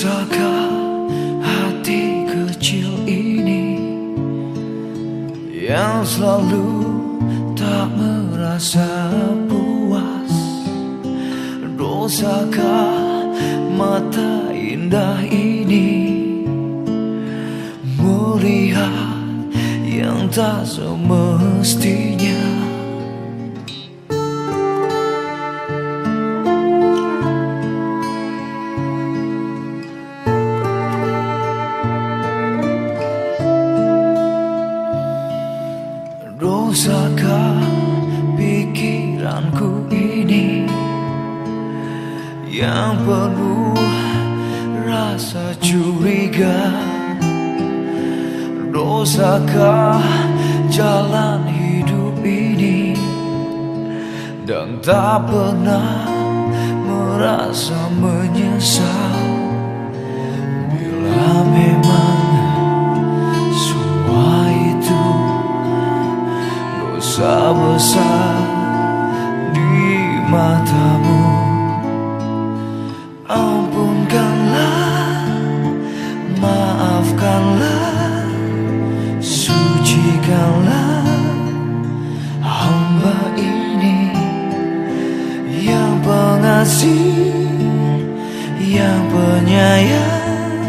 Bisakah hati kecil ini Yang selalu tak merasa puas? Dosakah mata indah ini Melihat yang tak semestinya? Dosakah pikiranku ini Yang penuh rasa curiga. Dosakah jalan hidup ini? Dan tak pernah merasa menyesal Bila memang di matamu. Ampunkanlah, maafkanlah, sucikanlah hamba ini. Yang pengasih, yang penyayang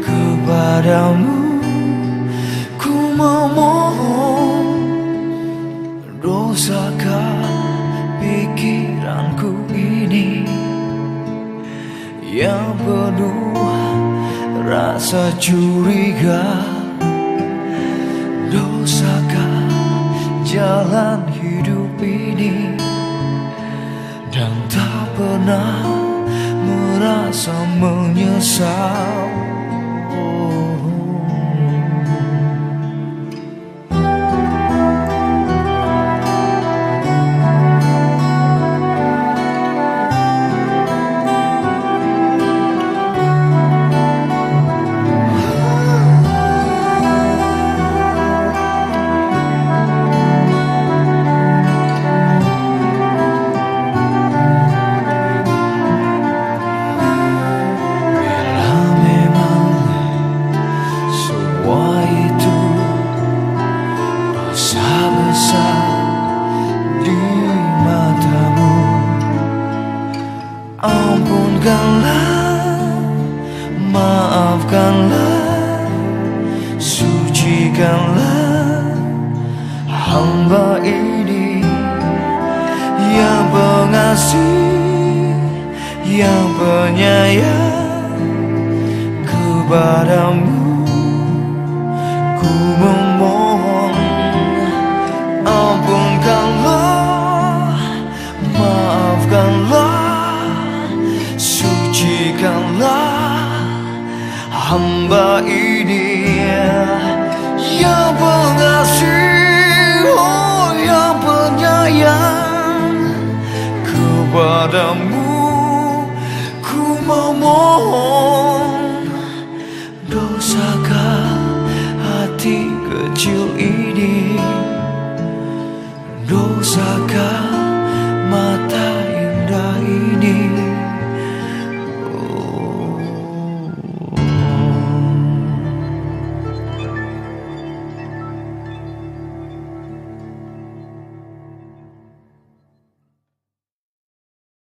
kepadamu Ku memohon Dosakah pikiranku ini. Yang penuh rasa curiga. Dosakah jalan hidup ini. Dan tak pernah merasa menyesal Ampunkanlah, maafkanlah, sucikanlah hamba ini. Yang pengasih, yang penyayang kepadamu Ku hamba ini. Yang pengasih Oh yang penyayang. Kepadamu ku memohon Dosakah hati kecil ini. Dosakah